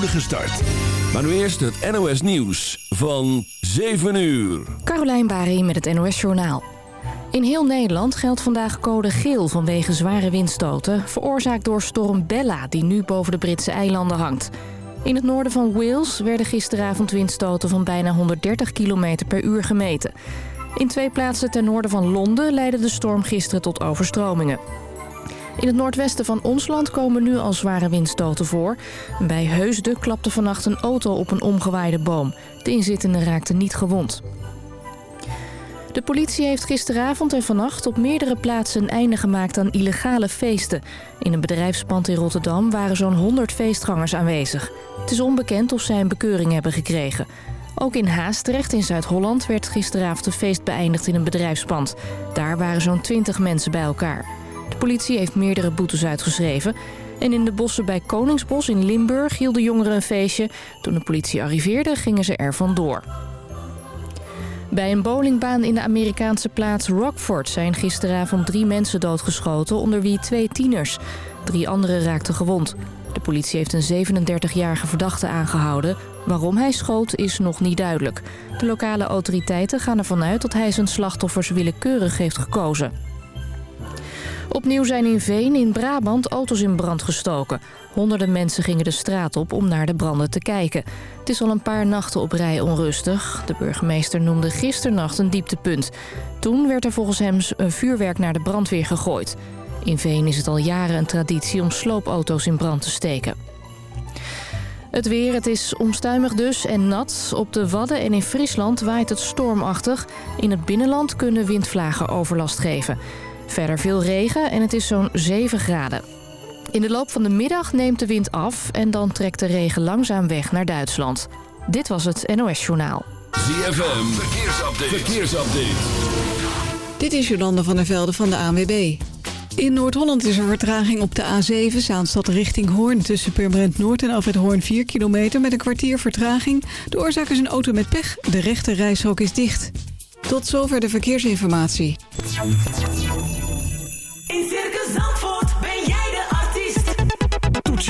start. Maar nu eerst het NOS Nieuws van 7 uur. Carolijn Bari met het NOS Journaal. In heel Nederland geldt vandaag code geel vanwege zware windstoten... veroorzaakt door storm Bella die nu boven de Britse eilanden hangt. In het noorden van Wales werden gisteravond windstoten van bijna 130 km per uur gemeten. In twee plaatsen ten noorden van Londen leidde de storm gisteren tot overstromingen. In het noordwesten van ons land komen nu al zware windstoten voor. Bij Heusden klapte vannacht een auto op een omgewaaide boom. De inzittenden raakten niet gewond. De politie heeft gisteravond en vannacht op meerdere plaatsen een einde gemaakt aan illegale feesten. In een bedrijfspand in Rotterdam waren zo'n 100 feestgangers aanwezig. Het is onbekend of zij een bekeuring hebben gekregen. Ook in Haastrecht in Zuid-Holland werd gisteravond een feest beëindigd in een bedrijfspand. Daar waren zo'n 20 mensen bij elkaar. Politie heeft meerdere boetes uitgeschreven. En in de bossen bij Koningsbos in Limburg hielden jongeren een feestje. Toen de politie arriveerde gingen ze er vandoor. Bij een bowlingbaan in de Amerikaanse plaats Rockford zijn gisteravond drie mensen doodgeschoten, onder wie twee tieners. Drie anderen raakten gewond. De politie heeft een 37-jarige verdachte aangehouden. Waarom hij schoot is nog niet duidelijk. De lokale autoriteiten gaan ervan uit dat hij zijn slachtoffers willekeurig heeft gekozen. Opnieuw zijn in Veen in Brabant auto's in brand gestoken. Honderden mensen gingen de straat op om naar de branden te kijken. Het is al een paar nachten op rij onrustig. De burgemeester noemde gisternacht een dieptepunt. Toen werd er volgens hem een vuurwerk naar de brandweer gegooid. In Veen is het al jaren een traditie om sloopauto's in brand te steken. Het weer, het is omstuimig dus en nat. Op de Wadden en in Friesland waait het stormachtig. In het binnenland kunnen windvlagen overlast geven. Verder veel regen en het is zo'n 7 graden. In de loop van de middag neemt de wind af en dan trekt de regen langzaam weg naar Duitsland. Dit was het NOS Journaal. ZFM, verkeersupdate. verkeersupdate. Dit is Jolanda van der Velde van de ANWB. In Noord-Holland is er vertraging op de A7 Zaanstad richting Hoorn... tussen Purmerend Noord en Alfred Hoorn 4 kilometer met een kwartier vertraging. De oorzaak is een auto met pech. De rechte reishok is dicht. Tot zover de verkeersinformatie. In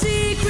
secret.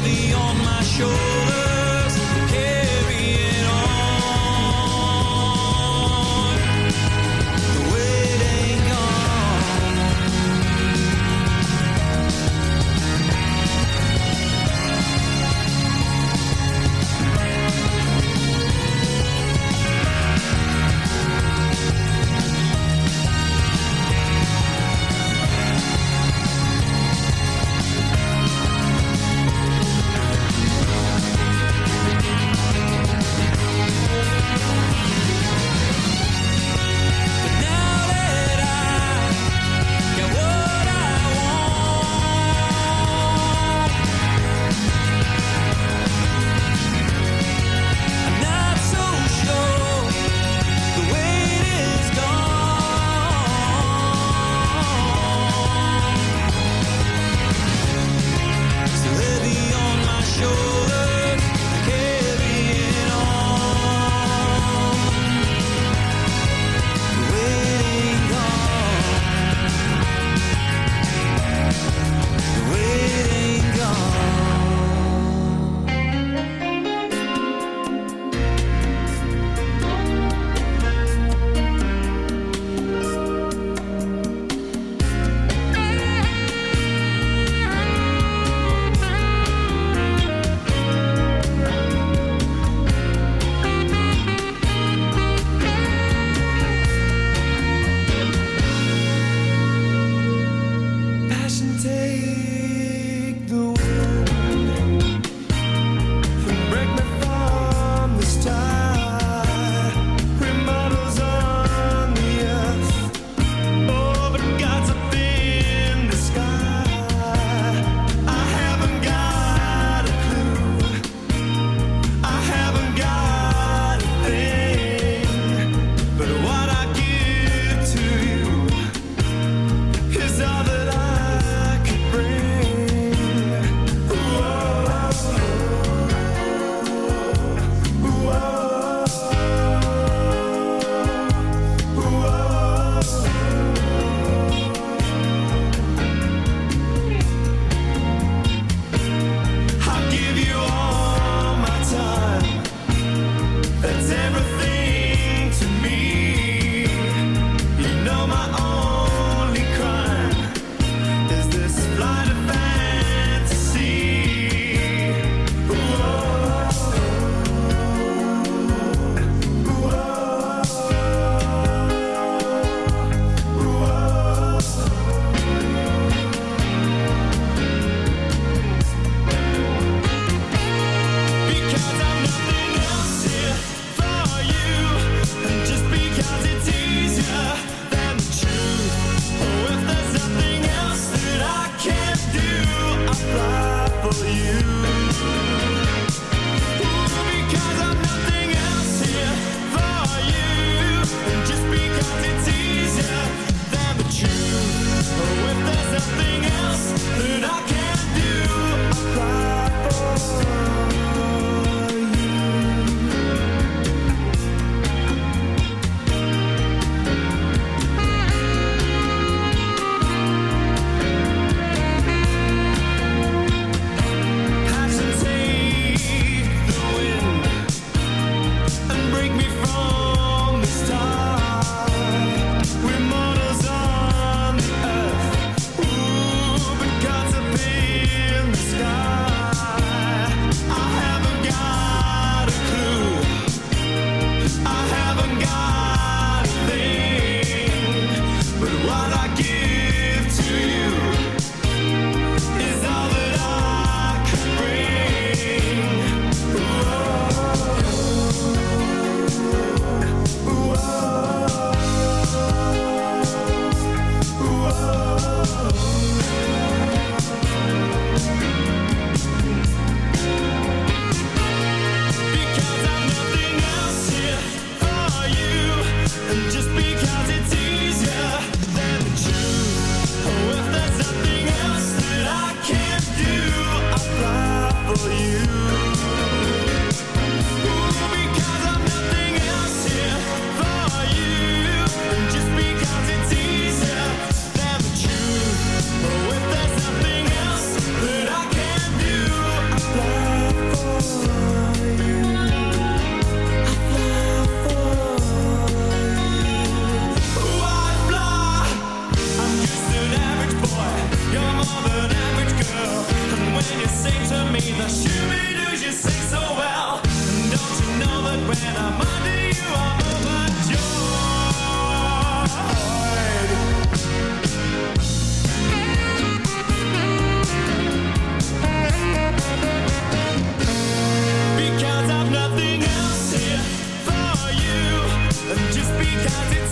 heavy on my shoulders.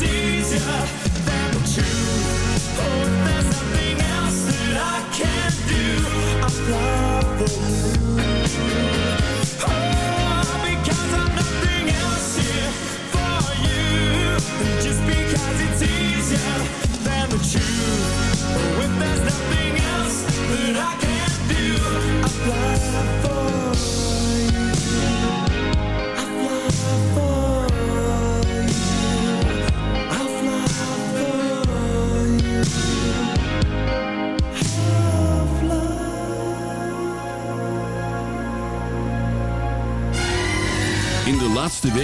Because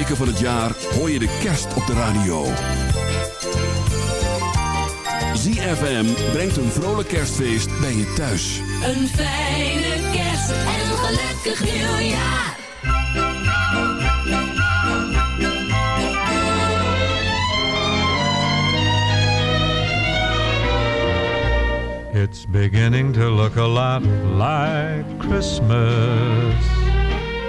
weken van het jaar hoor je de kerst op de radio. ZFM brengt een vrolijk kerstfeest bij je thuis. Een fijne kerst en een gelukkig nieuwjaar. It's beginning to look a lot like Christmas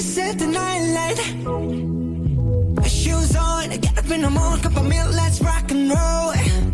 set the night light. Shoes on, get up in the morning, cup of milk, let's rock and roll.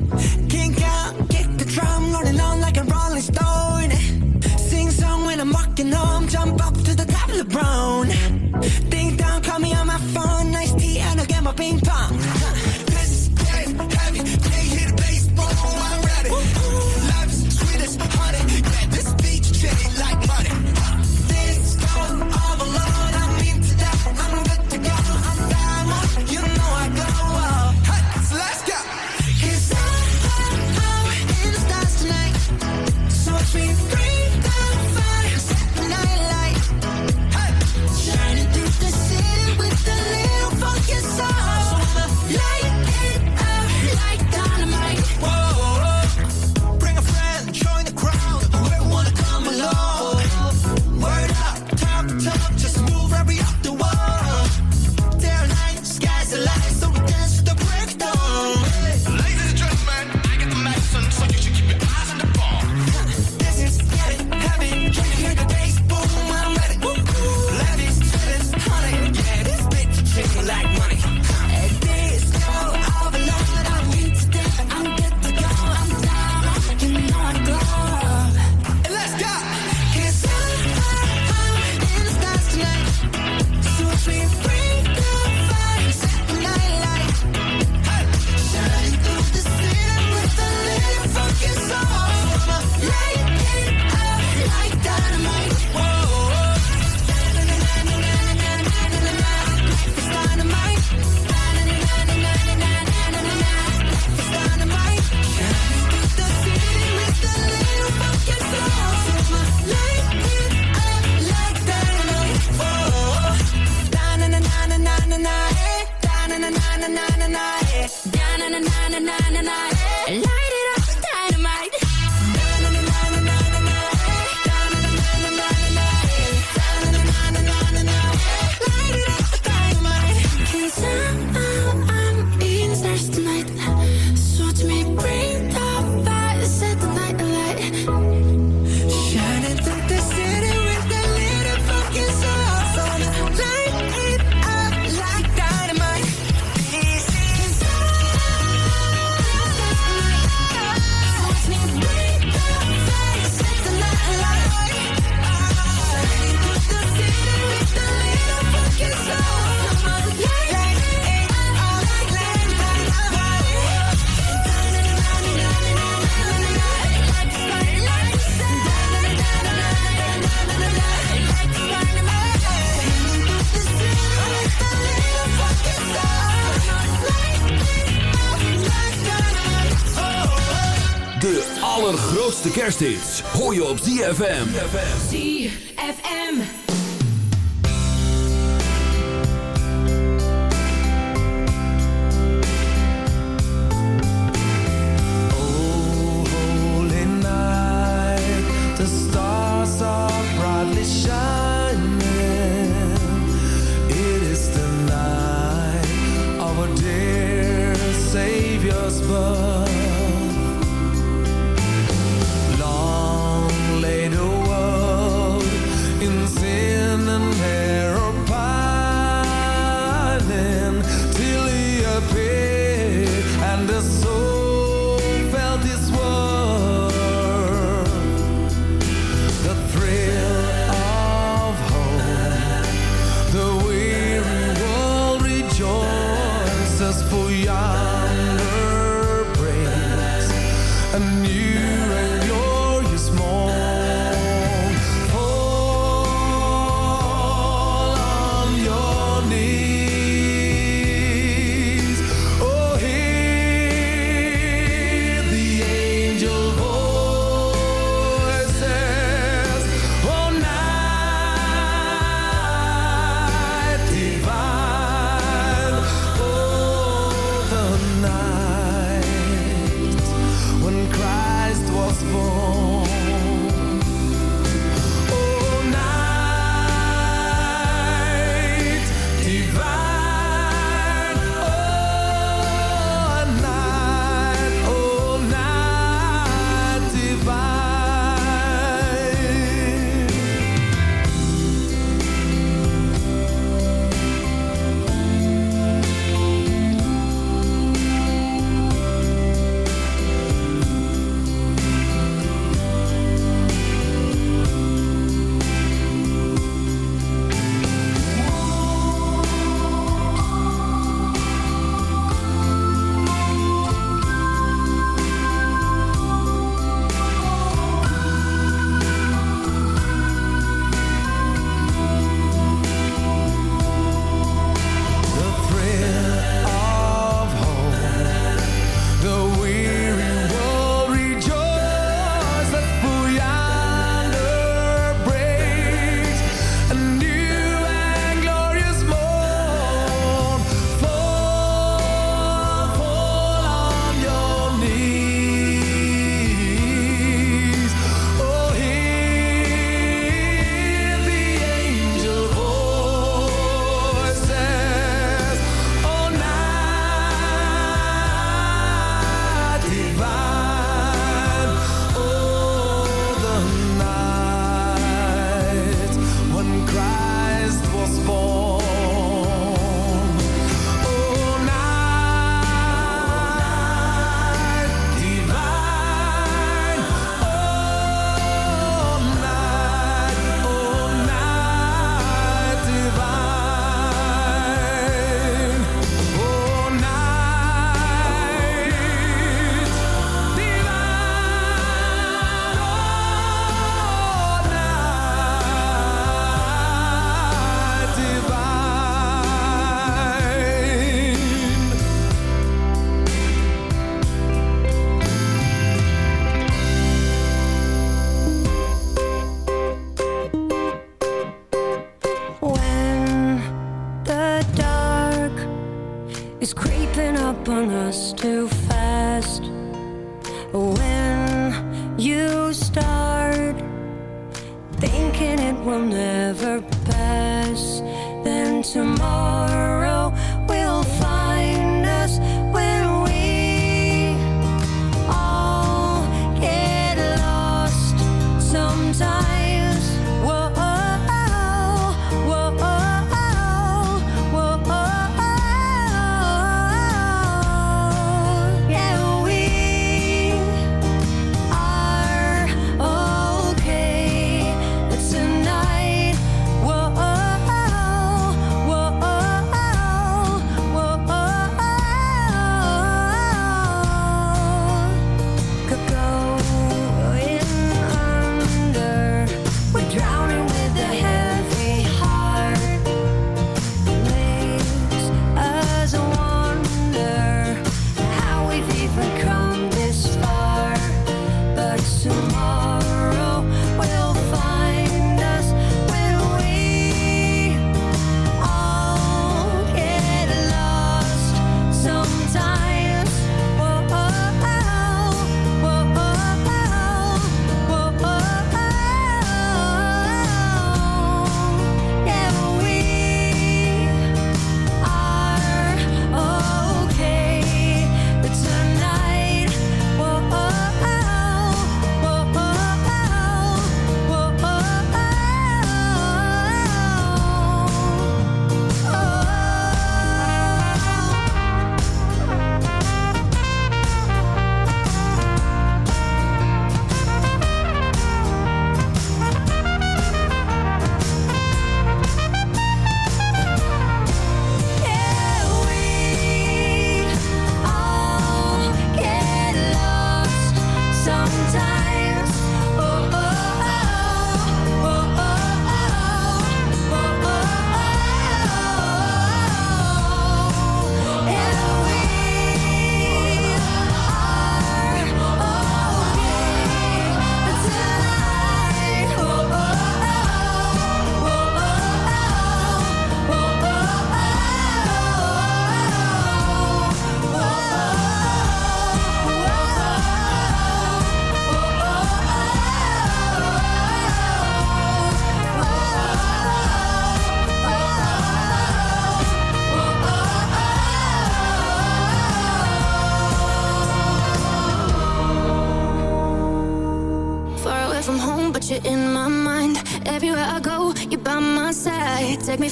Je op. ZFM.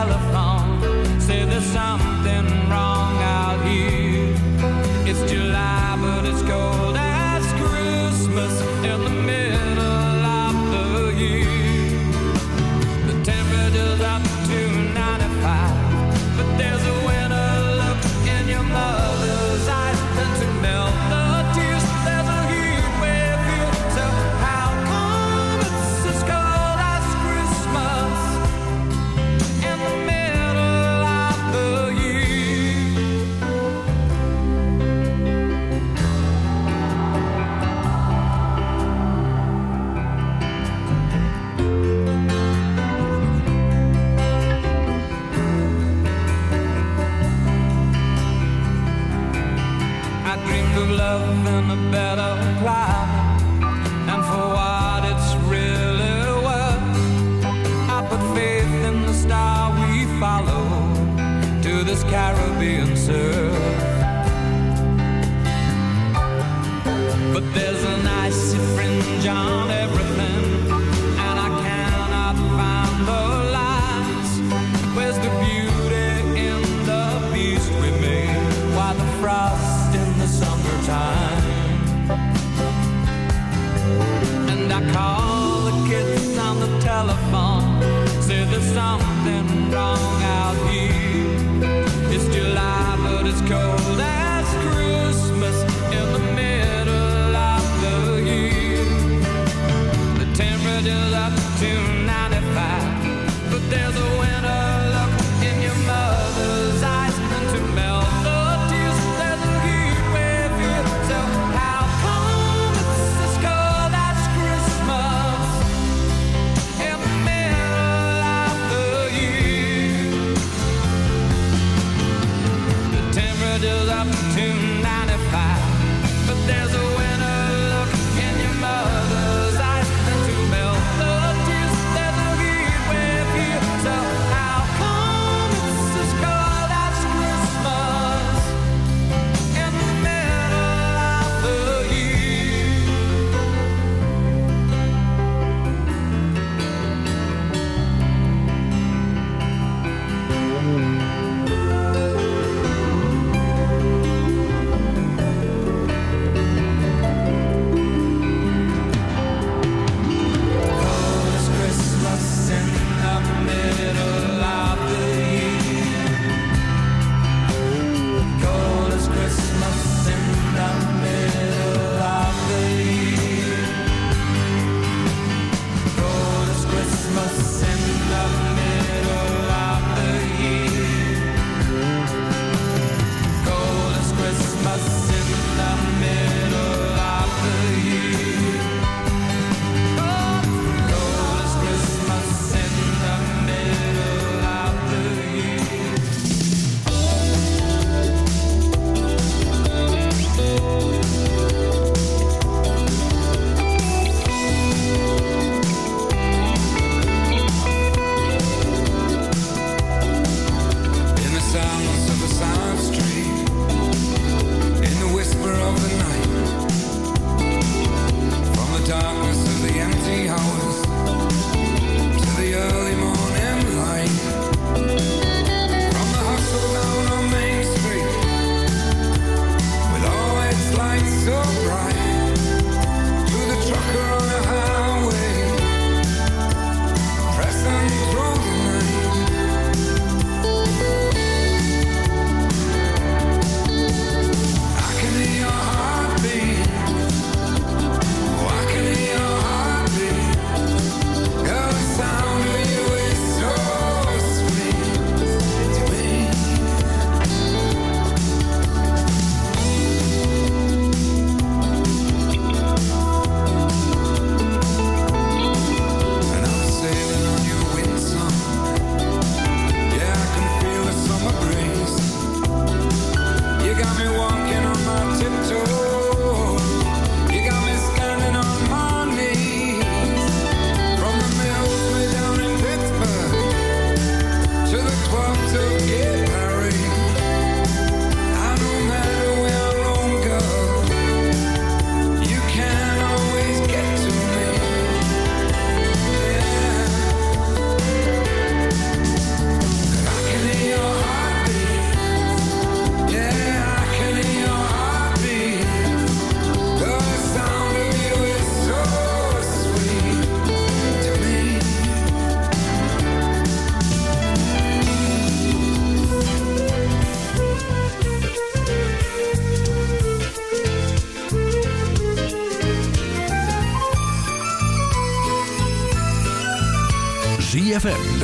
California.